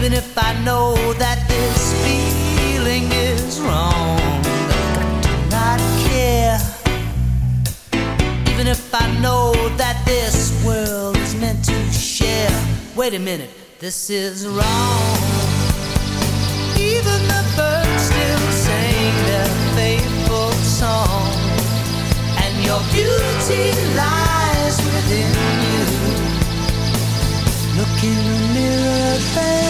even if I know that this feeling is wrong. I do not care, even if I know that this world is meant to share. Wait a minute, this is wrong. Even the birds still sing their faithful song, and your beauty lies within you. Look in the mirror, babe.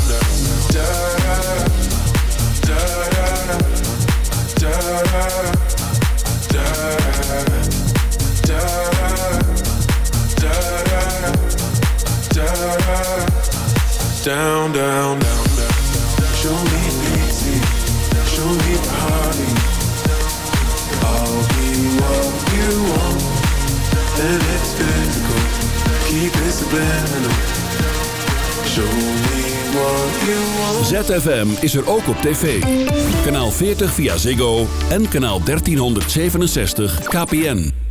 Down, down, down, down. Show me easy, show me party. I'll be what you want, and it's physical. Keep it subliminal. Show me what you want. ZFM is er ook op tv. Kanaal 40 via Ziggo en kanaal 1367 KPN.